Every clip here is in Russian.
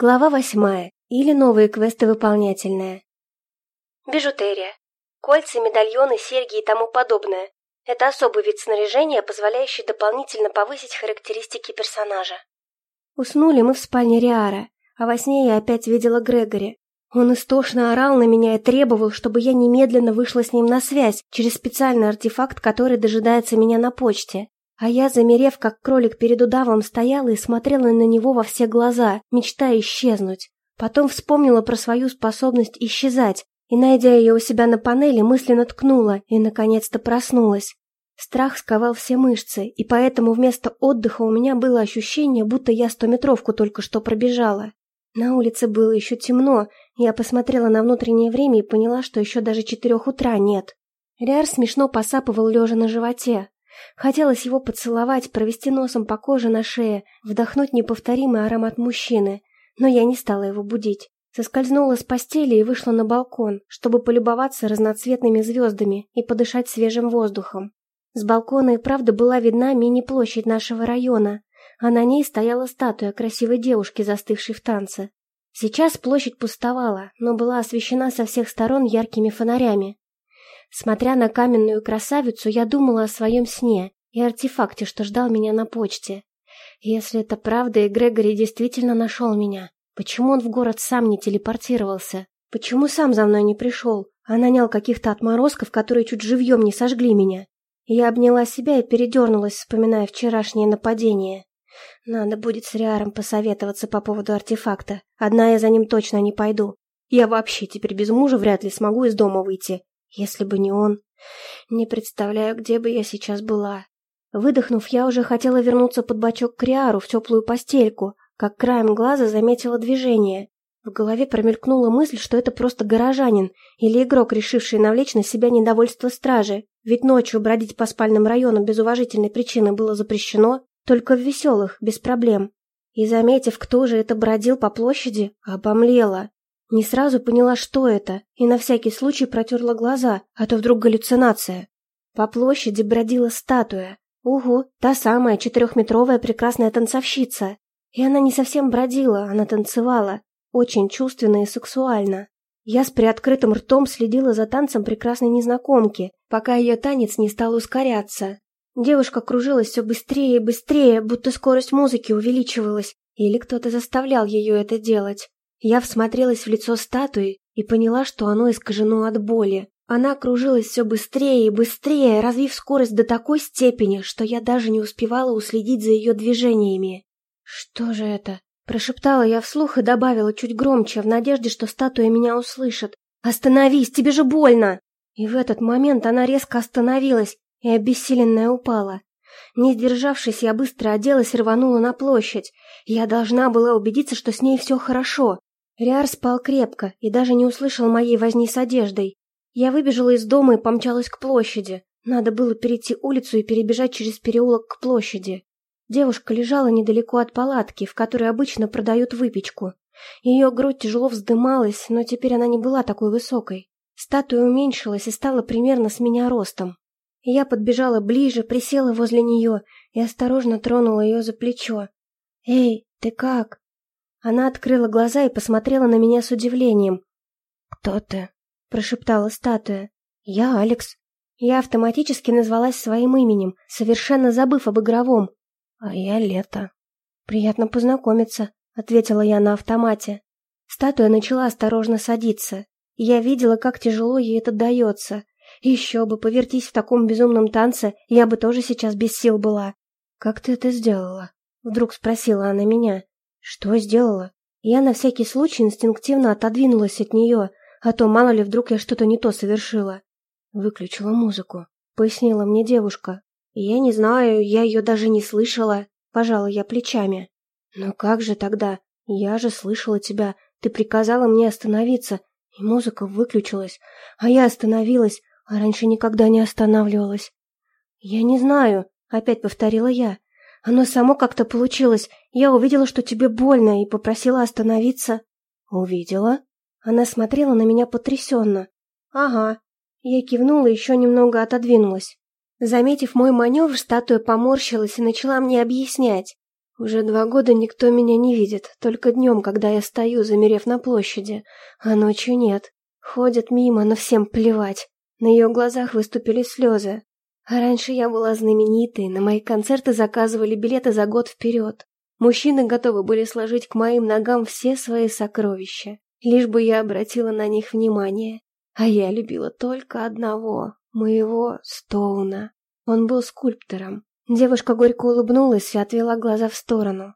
Глава восьмая. Или новые квесты выполнятельные. Бижутерия. Кольца, медальоны, серьги и тому подобное. Это особый вид снаряжения, позволяющий дополнительно повысить характеристики персонажа. Уснули мы в спальне Риара, а во сне я опять видела Грегори. Он истошно орал на меня и требовал, чтобы я немедленно вышла с ним на связь через специальный артефакт, который дожидается меня на почте. А я, замерев, как кролик перед удавом, стояла и смотрела на него во все глаза, мечтая исчезнуть. Потом вспомнила про свою способность исчезать, и, найдя ее у себя на панели, мысленно ткнула и, наконец-то, проснулась. Страх сковал все мышцы, и поэтому вместо отдыха у меня было ощущение, будто я стометровку только что пробежала. На улице было еще темно, я посмотрела на внутреннее время и поняла, что еще даже четырех утра нет. Риар смешно посапывал лежа на животе, Хотелось его поцеловать, провести носом по коже на шее, вдохнуть неповторимый аромат мужчины, но я не стала его будить. Соскользнула с постели и вышла на балкон, чтобы полюбоваться разноцветными звездами и подышать свежим воздухом. С балкона и правда была видна мини-площадь нашего района, а на ней стояла статуя красивой девушки, застывшей в танце. Сейчас площадь пустовала, но была освещена со всех сторон яркими фонарями. Смотря на каменную красавицу, я думала о своем сне и артефакте, что ждал меня на почте. Если это правда, и Грегори действительно нашел меня, почему он в город сам не телепортировался? Почему сам за мной не пришел, а нанял каких-то отморозков, которые чуть живьем не сожгли меня? Я обняла себя и передернулась, вспоминая вчерашнее нападение. Надо будет с Риаром посоветоваться по поводу артефакта. Одна я за ним точно не пойду. Я вообще теперь без мужа вряд ли смогу из дома выйти. Если бы не он, не представляю, где бы я сейчас была. Выдохнув, я уже хотела вернуться под бочок к Риару в теплую постельку, как краем глаза заметила движение. В голове промелькнула мысль, что это просто горожанин или игрок, решивший навлечь на себя недовольство стражи, ведь ночью бродить по спальным районам без уважительной причины было запрещено, только в веселых, без проблем. И, заметив, кто же это бродил по площади, обомлела. Не сразу поняла, что это, и на всякий случай протерла глаза, а то вдруг галлюцинация. По площади бродила статуя. Угу, та самая четырехметровая прекрасная танцовщица. И она не совсем бродила, она танцевала. Очень чувственно и сексуально. Я с приоткрытым ртом следила за танцем прекрасной незнакомки, пока ее танец не стал ускоряться. Девушка кружилась все быстрее и быстрее, будто скорость музыки увеличивалась, или кто-то заставлял ее это делать. Я всмотрелась в лицо статуи и поняла, что оно искажено от боли. Она кружилась все быстрее и быстрее, развив скорость до такой степени, что я даже не успевала уследить за ее движениями. «Что же это?» – прошептала я вслух и добавила чуть громче, в надежде, что статуя меня услышит. «Остановись, тебе же больно!» И в этот момент она резко остановилась и обессиленная упала. Не сдержавшись, я быстро оделась и рванула на площадь. Я должна была убедиться, что с ней все хорошо. Риар спал крепко и даже не услышал моей возни с одеждой. Я выбежала из дома и помчалась к площади. Надо было перейти улицу и перебежать через переулок к площади. Девушка лежала недалеко от палатки, в которой обычно продают выпечку. Ее грудь тяжело вздымалась, но теперь она не была такой высокой. Статуя уменьшилась и стала примерно с меня ростом. Я подбежала ближе, присела возле нее и осторожно тронула ее за плечо. «Эй, ты как?» Она открыла глаза и посмотрела на меня с удивлением. «Кто ты?» – прошептала статуя. «Я Алекс». Я автоматически назвалась своим именем, совершенно забыв об игровом. «А я Лето». «Приятно познакомиться», — ответила я на автомате. Статуя начала осторожно садиться. Я видела, как тяжело ей это дается. Еще бы, повертись в таком безумном танце, я бы тоже сейчас без сил была. «Как ты это сделала?» — вдруг спросила она меня. Что сделала? Я на всякий случай инстинктивно отодвинулась от нее, а то мало ли вдруг я что-то не то совершила. Выключила музыку, пояснила мне девушка. Я не знаю, я ее даже не слышала, пожала я плечами. Но как же тогда? Я же слышала тебя, ты приказала мне остановиться, и музыка выключилась, а я остановилась, а раньше никогда не останавливалась. Я не знаю, опять повторила я. Оно само как-то получилось. Я увидела, что тебе больно, и попросила остановиться. Увидела? Она смотрела на меня потрясенно. Ага. Я кивнула и еще немного отодвинулась. Заметив мой маневр, статуя поморщилась и начала мне объяснять. Уже два года никто меня не видит, только днем, когда я стою, замерев на площади, а ночью нет. Ходят мимо, но всем плевать. На ее глазах выступили слезы. А раньше я была знаменитой, на мои концерты заказывали билеты за год вперед. Мужчины готовы были сложить к моим ногам все свои сокровища, лишь бы я обратила на них внимание. А я любила только одного, моего Стоуна. Он был скульптором. Девушка горько улыбнулась и отвела глаза в сторону.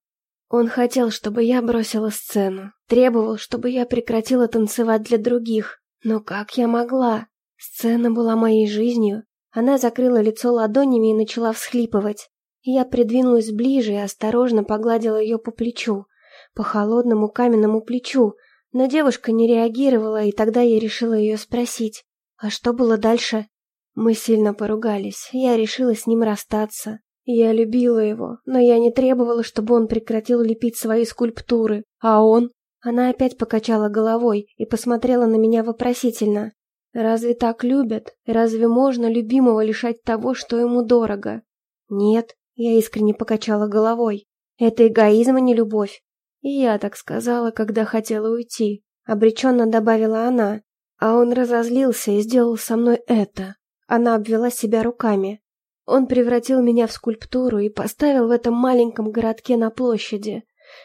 Он хотел, чтобы я бросила сцену, требовал, чтобы я прекратила танцевать для других. Но как я могла? Сцена была моей жизнью. Она закрыла лицо ладонями и начала всхлипывать. Я придвинулась ближе и осторожно погладила ее по плечу, по холодному каменному плечу, но девушка не реагировала, и тогда я решила ее спросить. А что было дальше? Мы сильно поругались, я решила с ним расстаться. Я любила его, но я не требовала, чтобы он прекратил лепить свои скульптуры. А он? Она опять покачала головой и посмотрела на меня вопросительно. Разве так любят? Разве можно любимого лишать того, что ему дорого? Нет, я искренне покачала головой. Это эгоизм, а не любовь. И я так сказала, когда хотела уйти. Обреченно добавила она. А он разозлился и сделал со мной это. Она обвела себя руками. Он превратил меня в скульптуру и поставил в этом маленьком городке на площади.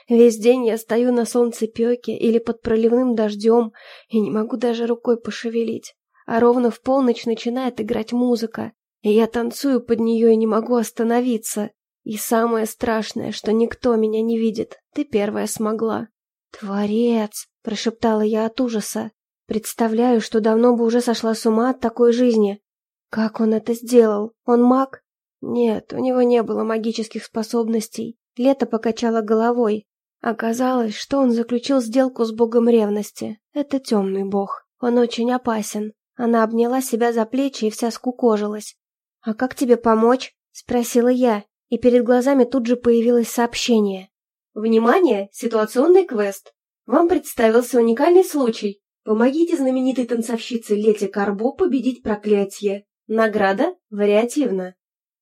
Весь день я стою на солнцепеке или под проливным дождем и не могу даже рукой пошевелить. А ровно в полночь начинает играть музыка, и я танцую под нее и не могу остановиться. И самое страшное, что никто меня не видит. Ты первая смогла. «Творец!» – прошептала я от ужаса. Представляю, что давно бы уже сошла с ума от такой жизни. Как он это сделал? Он маг? Нет, у него не было магических способностей. Лето покачала головой. Оказалось, что он заключил сделку с богом ревности. Это темный бог. Он очень опасен. Она обняла себя за плечи и вся скукожилась. «А как тебе помочь?» – спросила я, и перед глазами тут же появилось сообщение. «Внимание! Ситуационный квест! Вам представился уникальный случай. Помогите знаменитой танцовщице Лете Карбо победить проклятие. Награда вариативна».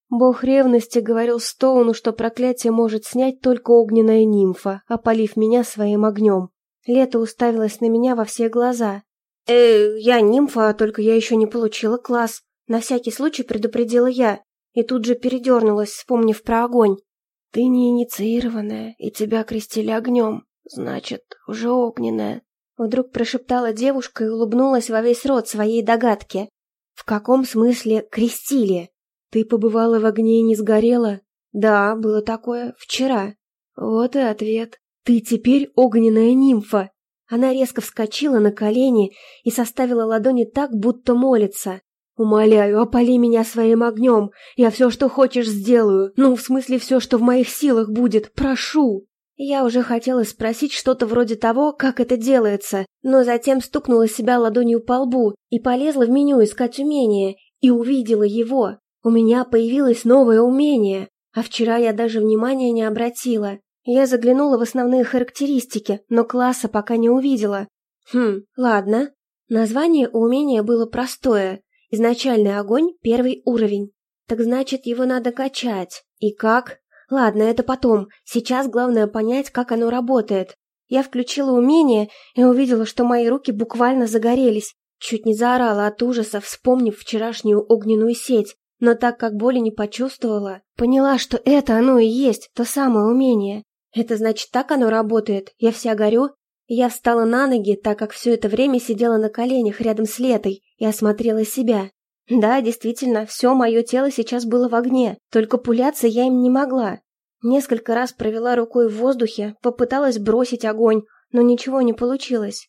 Бог ревности говорил Стоуну, что проклятие может снять только огненная нимфа, опалив меня своим огнем. Лето уставилась на меня во все глаза. «Э, я нимфа, только я еще не получила класс. На всякий случай предупредила я, и тут же передернулась, вспомнив про огонь. «Ты не инициированная, и тебя крестили огнем, значит, уже огненная», Вдруг прошептала девушка и улыбнулась во весь рот своей догадки. «В каком смысле крестили? Ты побывала в огне и не сгорела?» «Да, было такое. Вчера». «Вот и ответ. Ты теперь огненная нимфа!» Она резко вскочила на колени и составила ладони так, будто молится. «Умоляю, опали меня своим огнем. Я все, что хочешь, сделаю. Ну, в смысле, все, что в моих силах будет. Прошу!» Я уже хотела спросить что-то вроде того, как это делается, но затем стукнула себя ладонью по лбу и полезла в меню искать умение, и увидела его. У меня появилось новое умение, а вчера я даже внимания не обратила. Я заглянула в основные характеристики, но класса пока не увидела. Хм, ладно. Название у умения было простое Изначальный огонь – первый уровень. Так значит, его надо качать. И как? Ладно, это потом. Сейчас главное понять, как оно работает. Я включила умение и увидела, что мои руки буквально загорелись. Чуть не заорала от ужаса, вспомнив вчерашнюю огненную сеть. Но так как боли не почувствовала, поняла, что это оно и есть, то самое умение. Это значит, так оно работает. Я вся горю. Я встала на ноги, так как все это время сидела на коленях рядом с Летой, и осмотрела себя. Да, действительно, все мое тело сейчас было в огне, только пуляться я им не могла. Несколько раз провела рукой в воздухе, попыталась бросить огонь, но ничего не получилось.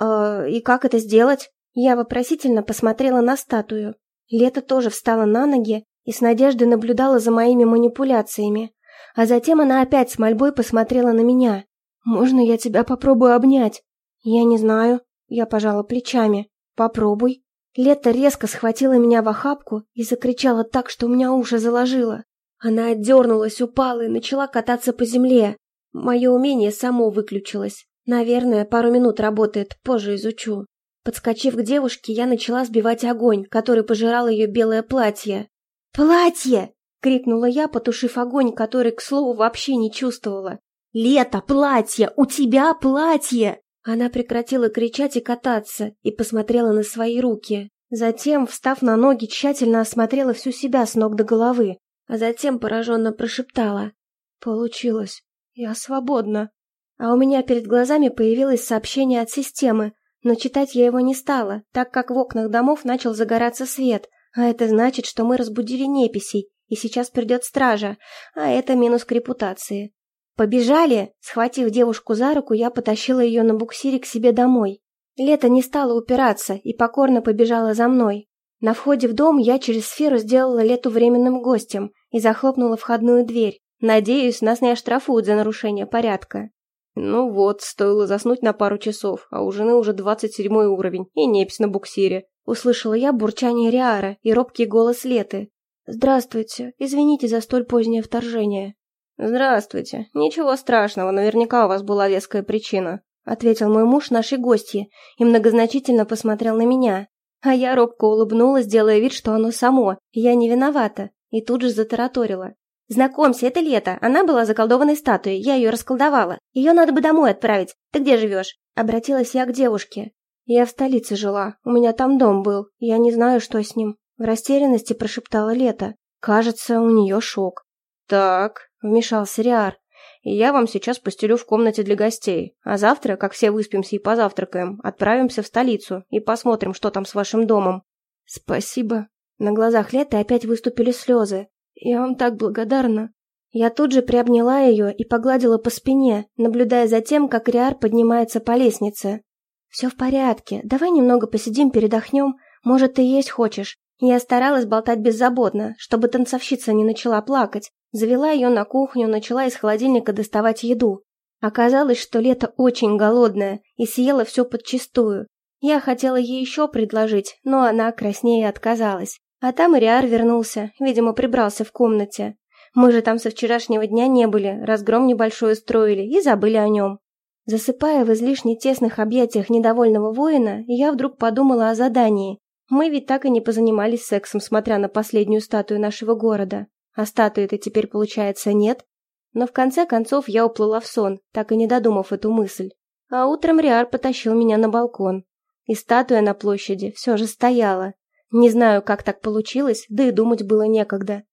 «Э, «И как это сделать?» Я вопросительно посмотрела на статую. Лето тоже встала на ноги и с надеждой наблюдала за моими манипуляциями. А затем она опять с мольбой посмотрела на меня. «Можно я тебя попробую обнять?» «Я не знаю». Я пожала плечами. «Попробуй». Лето резко схватила меня в охапку и закричала так, что у меня уши заложило. Она отдернулась, упала и начала кататься по земле. Мое умение само выключилось. Наверное, пару минут работает, позже изучу. Подскочив к девушке, я начала сбивать огонь, который пожирал ее белое платье. «Платье!» — крикнула я, потушив огонь, который, к слову, вообще не чувствовала. «Лето, платье! У тебя платье!» Она прекратила кричать и кататься, и посмотрела на свои руки. Затем, встав на ноги, тщательно осмотрела всю себя с ног до головы, а затем пораженно прошептала. «Получилось. Я свободна». А у меня перед глазами появилось сообщение от системы, но читать я его не стала, так как в окнах домов начал загораться свет, а это значит, что мы разбудили неписей, и сейчас придет стража, а это минус к репутации. «Побежали!» Схватив девушку за руку, я потащила ее на буксире к себе домой. Лето не стало упираться и покорно побежала за мной. На входе в дом я через сферу сделала Лету временным гостем и захлопнула входную дверь. Надеюсь, нас не оштрафуют за нарушение порядка. Ну вот, стоило заснуть на пару часов, а у жены уже двадцать седьмой уровень и непись на буксире. Услышала я бурчание Риара и робкий голос Леты. «Здравствуйте. Извините за столь позднее вторжение». «Здравствуйте. Ничего страшного, наверняка у вас была веская причина», ответил мой муж нашей гостье и многозначительно посмотрел на меня. А я робко улыбнулась, делая вид, что оно само, я не виновата, и тут же затараторила. «Знакомься, это Лето. Она была заколдованной статуей, я ее расколдовала. Ее надо бы домой отправить. Ты где живешь?» Обратилась я к девушке. «Я в столице жила. У меня там дом был. Я не знаю, что с ним». В растерянности прошептала Лето. «Кажется, у нее шок». «Так», — вмешался Риар. «И я вам сейчас постелю в комнате для гостей. А завтра, как все выспимся и позавтракаем, отправимся в столицу и посмотрим, что там с вашим домом». «Спасибо». На глазах Леты опять выступили слезы. «Я вам так благодарна». Я тут же приобняла ее и погладила по спине, наблюдая за тем, как Риар поднимается по лестнице. «Все в порядке. Давай немного посидим, передохнем. Может, ты есть хочешь?» Я старалась болтать беззаботно, чтобы танцовщица не начала плакать. Завела ее на кухню, начала из холодильника доставать еду. Оказалось, что лето очень голодное и съела все подчистую. Я хотела ей еще предложить, но она краснее отказалась. А там Ириар вернулся, видимо, прибрался в комнате. Мы же там со вчерашнего дня не были, разгром небольшой устроили и забыли о нем. Засыпая в излишне тесных объятиях недовольного воина, я вдруг подумала о задании. Мы ведь так и не позанимались сексом, смотря на последнюю статую нашего города. А статуи-то теперь, получается, нет. Но в конце концов я уплыла в сон, так и не додумав эту мысль. А утром Риар потащил меня на балкон. И статуя на площади все же стояла. Не знаю, как так получилось, да и думать было некогда.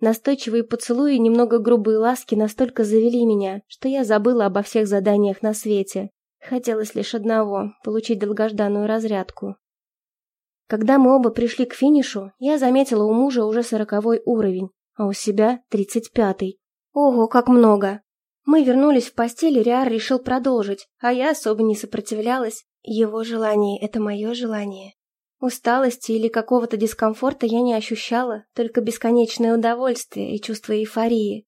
Настойчивые поцелуи и немного грубые ласки настолько завели меня, что я забыла обо всех заданиях на свете. Хотелось лишь одного — получить долгожданную разрядку. Когда мы оба пришли к финишу, я заметила у мужа уже сороковой уровень, а у себя тридцать пятый. Ого, как много! Мы вернулись в постель, и Риар решил продолжить, а я особо не сопротивлялась. Его желание — это мое желание. Усталости или какого-то дискомфорта я не ощущала, только бесконечное удовольствие и чувство эйфории.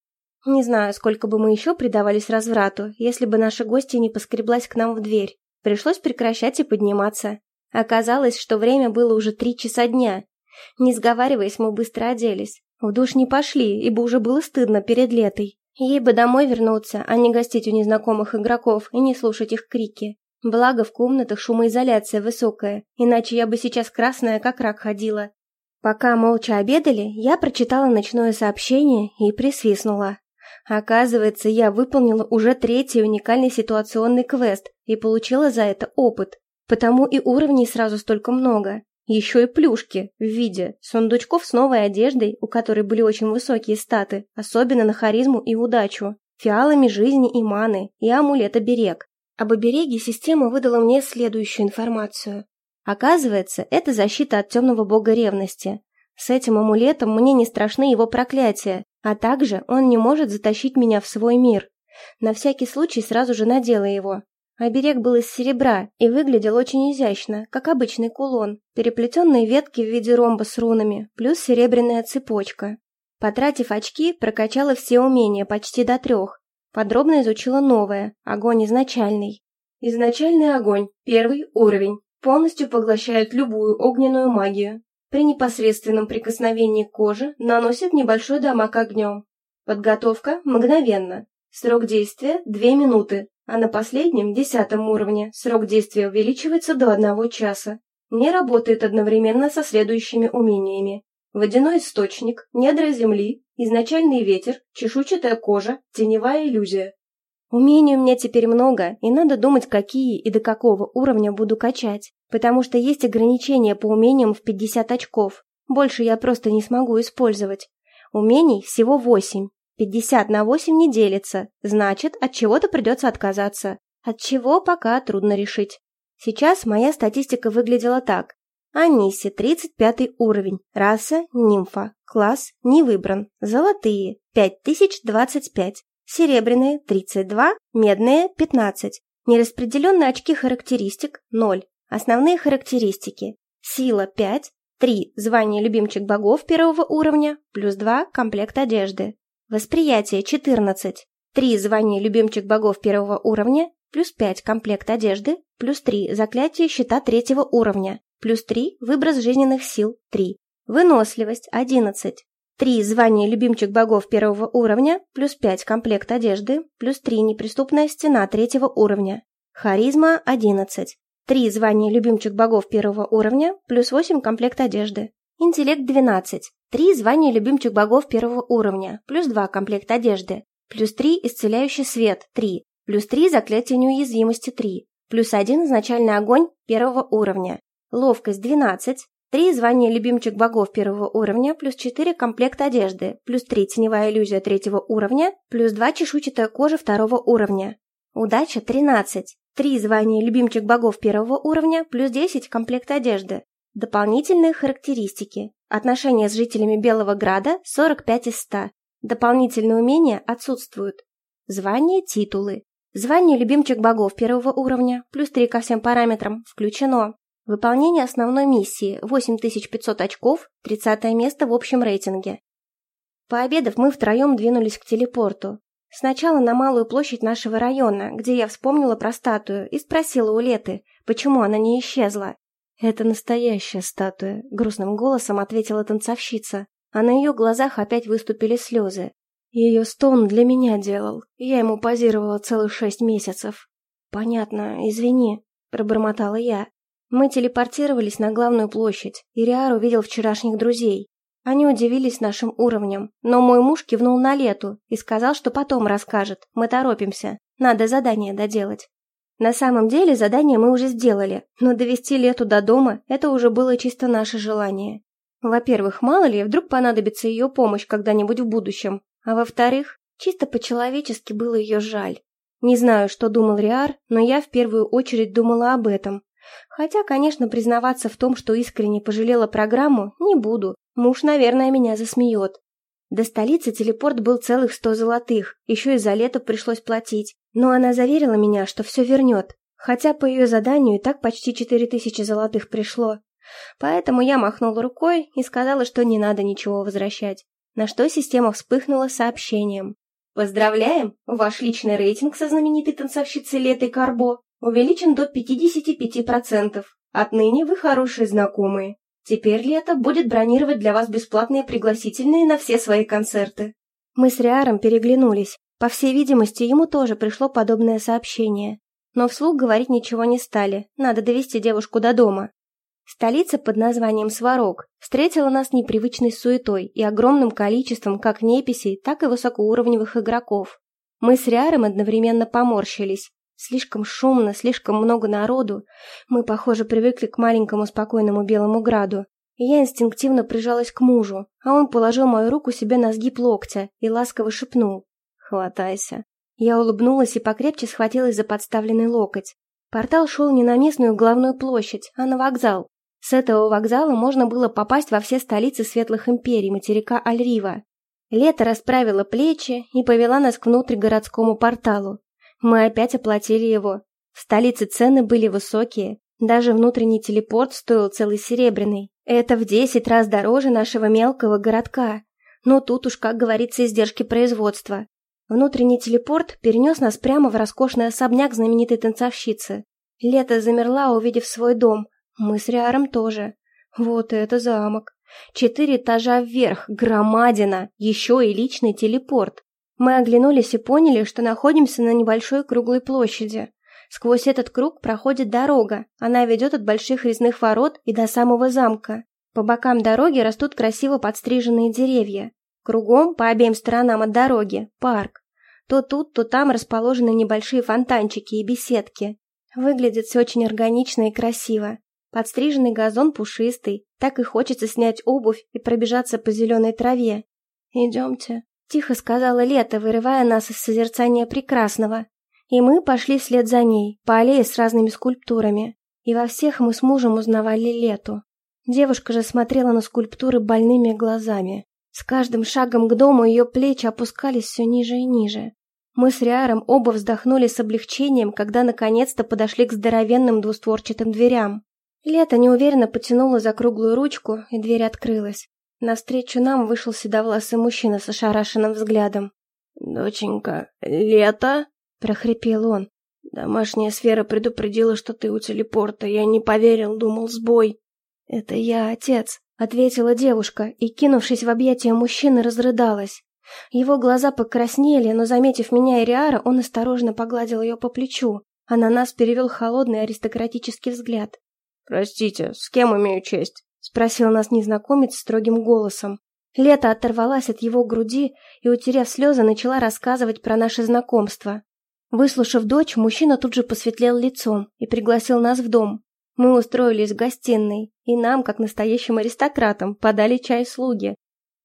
Не знаю, сколько бы мы еще предавались разврату, если бы наша гостья не поскреблась к нам в дверь. Пришлось прекращать и подниматься. Оказалось, что время было уже три часа дня. Не сговариваясь, мы быстро оделись. В душ не пошли, ибо уже было стыдно перед летой. Ей бы домой вернуться, а не гостить у незнакомых игроков и не слушать их крики. Благо, в комнатах шумоизоляция высокая, иначе я бы сейчас красная, как рак ходила. Пока молча обедали, я прочитала ночное сообщение и присвистнула. Оказывается, я выполнила уже третий уникальный ситуационный квест и получила за это опыт. Потому и уровней сразу столько много. Еще и плюшки в виде сундучков с новой одеждой, у которой были очень высокие статы, особенно на харизму и удачу, фиалами жизни и маны и амулета-берег. Об обереге система выдала мне следующую информацию. Оказывается, это защита от темного бога ревности. С этим амулетом мне не страшны его проклятия, а также он не может затащить меня в свой мир. На всякий случай сразу же надела его. Оберег был из серебра и выглядел очень изящно, как обычный кулон, переплетенные ветки в виде ромба с рунами, плюс серебряная цепочка. Потратив очки, прокачала все умения почти до трех, Подробно изучила новое – огонь изначальный. Изначальный огонь, первый уровень, полностью поглощает любую огненную магию. При непосредственном прикосновении к коже наносит небольшой дамаг огнем. Подготовка мгновенно. Срок действия – 2 минуты, а на последнем, десятом уровне, срок действия увеличивается до одного часа. Не работает одновременно со следующими умениями. Водяной источник, недра земли, изначальный ветер, чешуйчатая кожа, теневая иллюзия. Умений у меня теперь много, и надо думать, какие и до какого уровня буду качать, потому что есть ограничения по умениям в 50 очков. Больше я просто не смогу использовать. Умений всего 8. 50 на 8 не делится, значит, от чего-то придется отказаться. От чего пока трудно решить. Сейчас моя статистика выглядела так. Аниси, 35 уровень, раса – нимфа, класс – не выбран, золотые – 5025, серебряные – 32, медные – 15, нераспределенные очки характеристик – 0, основные характеристики – сила – 5, 3 – звание любимчик богов первого уровня, плюс 2 – комплект одежды, восприятие – 14, 3 – звание любимчик богов первого уровня, плюс 5 – комплект одежды, плюс 3 – заклятие щита третьего уровня, плюс 3 – выброс жизненных сил, 3. Выносливость, 11. 3 – звание любимчик богов первого уровня, плюс 5 – комплект одежды, плюс 3 – неприступная стена третьего уровня. Харизма, 11. 3 – звание любимчик богов первого уровня, плюс 8 – комплект одежды. Интеллект, 12. 3 – звание любимчик богов первого уровня, плюс 2 – комплект одежды, плюс 3 – исцеляющий свет, 3, плюс 3 – заклятие неуязвимости, 3, плюс 1 – изначальный огонь первого уровня, Ловкость 12, 3 звания любимчик богов первого уровня, плюс 4 комплект одежды, плюс 3 теневая иллюзия третьего уровня, плюс 2 чешуйчатая кожа второго уровня. Удача 13, 3 звания любимчик богов первого уровня, плюс 10 комплект одежды. Дополнительные характеристики. Отношения с жителями Белого Града 45 из 100. Дополнительные умения отсутствуют. Звания, титулы. Звание любимчик богов первого уровня, плюс 3 ко всем параметрам, включено. Выполнение основной миссии – 8500 очков, 30 место в общем рейтинге. Пообедав, мы втроем двинулись к телепорту. Сначала на малую площадь нашего района, где я вспомнила про статую и спросила у Леты, почему она не исчезла. «Это настоящая статуя», — грустным голосом ответила танцовщица, а на ее глазах опять выступили слезы. Ее стон для меня делал, я ему позировала целых шесть месяцев. «Понятно, извини», — пробормотала я. Мы телепортировались на главную площадь, и Риар увидел вчерашних друзей. Они удивились нашим уровнем, но мой муж кивнул на лету и сказал, что потом расскажет. Мы торопимся, надо задание доделать. На самом деле задание мы уже сделали, но довести лету до дома – это уже было чисто наше желание. Во-первых, мало ли, вдруг понадобится ее помощь когда-нибудь в будущем, а во-вторых, чисто по-человечески было ее жаль. Не знаю, что думал Риар, но я в первую очередь думала об этом, Хотя, конечно, признаваться в том, что искренне пожалела программу, не буду. Муж, наверное, меня засмеет. До столицы телепорт был целых сто золотых, еще и за лето пришлось платить. Но она заверила меня, что все вернет. Хотя по ее заданию и так почти четыре тысячи золотых пришло. Поэтому я махнула рукой и сказала, что не надо ничего возвращать. На что система вспыхнула сообщением. «Поздравляем! Ваш личный рейтинг со знаменитой танцовщицей Летой Карбо увеличен до 55%. Отныне вы хорошие знакомые. Теперь Лето будет бронировать для вас бесплатные пригласительные на все свои концерты. Мы с Риаром переглянулись. По всей видимости, ему тоже пришло подобное сообщение. Но вслух говорить ничего не стали, надо довести девушку до дома. Столица под названием Сварог встретила нас непривычной суетой и огромным количеством как неписей, так и высокоуровневых игроков. Мы с Риаром одновременно поморщились. Слишком шумно, слишком много народу. Мы, похоже, привыкли к маленькому спокойному белому граду. Я инстинктивно прижалась к мужу, а он положил мою руку себе на сгиб локтя и ласково шепнул «Хватайся». Я улыбнулась и покрепче схватилась за подставленный локоть. Портал шел не на местную главную площадь, а на вокзал. С этого вокзала можно было попасть во все столицы светлых империй материка Альрива. Лето расправило плечи и повела нас к внутригородскому порталу. Мы опять оплатили его. В столице цены были высокие. Даже внутренний телепорт стоил целый серебряный. Это в десять раз дороже нашего мелкого городка. Но тут уж, как говорится, издержки производства. Внутренний телепорт перенес нас прямо в роскошный особняк знаменитой танцовщицы. Лето замерла, увидев свой дом. Мы с Риаром тоже. Вот это замок. Четыре этажа вверх, громадина, еще и личный телепорт. Мы оглянулись и поняли, что находимся на небольшой круглой площади. Сквозь этот круг проходит дорога, она ведет от больших резных ворот и до самого замка. По бокам дороги растут красиво подстриженные деревья. Кругом, по обеим сторонам от дороги, парк. То тут, то там расположены небольшие фонтанчики и беседки. Выглядит все очень органично и красиво. Подстриженный газон пушистый, так и хочется снять обувь и пробежаться по зеленой траве. «Идемте», — тихо сказала Лето, вырывая нас из созерцания прекрасного. И мы пошли вслед за ней, по аллее с разными скульптурами. И во всех мы с мужем узнавали Лету. Девушка же смотрела на скульптуры больными глазами. С каждым шагом к дому ее плечи опускались все ниже и ниже. Мы с Риаром оба вздохнули с облегчением, когда наконец-то подошли к здоровенным двустворчатым дверям. Лето неуверенно потянула за круглую ручку, и дверь открылась. Навстречу нам вышел седовласый мужчина с ошарашенным взглядом. «Доченька, Лето?» — прохрипел он. «Домашняя сфера предупредила, что ты у телепорта. Я не поверил, думал, сбой». «Это я, отец», — ответила девушка и, кинувшись в объятия мужчины, разрыдалась. Его глаза покраснели, но, заметив меня и Риара, он осторожно погладил ее по плечу, а на нас перевел холодный аристократический взгляд. «Простите, с кем имею честь?» — спросил нас незнакомец строгим голосом. Лето оторвалась от его груди и, утеряв слезы, начала рассказывать про наше знакомство. Выслушав дочь, мужчина тут же посветлел лицом и пригласил нас в дом. Мы устроились в гостиной, и нам, как настоящим аристократам, подали чай слуги.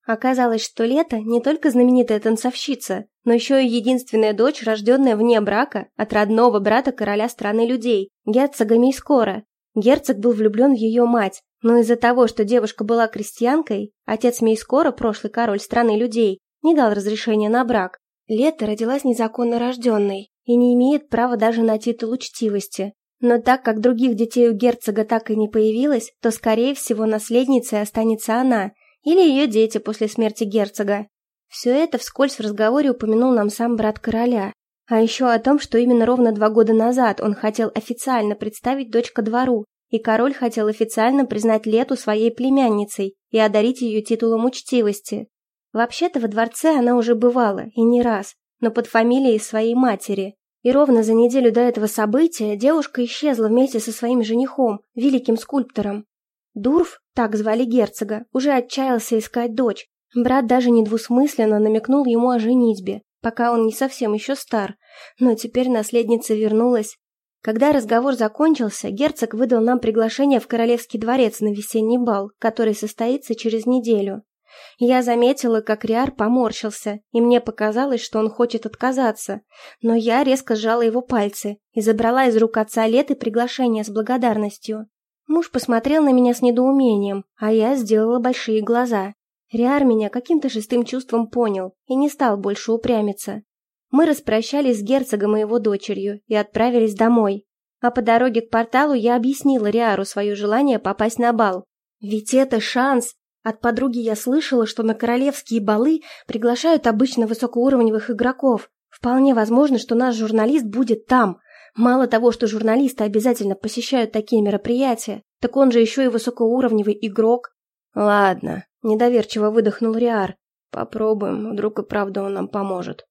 Оказалось, что Лето не только знаменитая танцовщица, но еще и единственная дочь, рожденная вне брака от родного брата короля страны людей, герцога Мейскора. Герцог был влюблен в ее мать, но из-за того, что девушка была крестьянкой, отец Мейскора, прошлый король страны людей, не дал разрешения на брак. Лето родилась незаконно рожденной и не имеет права даже на титул учтивости. Но так как других детей у герцога так и не появилось, то, скорее всего, наследницей останется она или ее дети после смерти герцога. Все это вскользь в разговоре упомянул нам сам брат короля. А еще о том, что именно ровно два года назад он хотел официально представить дочь ко двору, и король хотел официально признать Лету своей племянницей и одарить ее титулом учтивости. Вообще-то во дворце она уже бывала, и не раз, но под фамилией своей матери. И ровно за неделю до этого события девушка исчезла вместе со своим женихом, великим скульптором. Дурф, так звали герцога, уже отчаялся искать дочь. Брат даже недвусмысленно намекнул ему о женитьбе, пока он не совсем еще стар, но теперь наследница вернулась. Когда разговор закончился, герцог выдал нам приглашение в королевский дворец на весенний бал, который состоится через неделю. Я заметила, как Риар поморщился, и мне показалось, что он хочет отказаться. Но я резко сжала его пальцы и забрала из рук отца Леты приглашение с благодарностью. Муж посмотрел на меня с недоумением, а я сделала большие глаза. Риар меня каким-то шестым чувством понял и не стал больше упрямиться. Мы распрощались с герцогом и его дочерью и отправились домой. А по дороге к порталу я объяснила Риару свое желание попасть на бал. Ведь это шанс, от подруги я слышала, что на королевские балы приглашают обычно высокоуровневых игроков. Вполне возможно, что наш журналист будет там. Мало того, что журналисты обязательно посещают такие мероприятия, так он же еще и высокоуровневый игрок. Ладно, недоверчиво выдохнул Риар. Попробуем, вдруг и правда он нам поможет.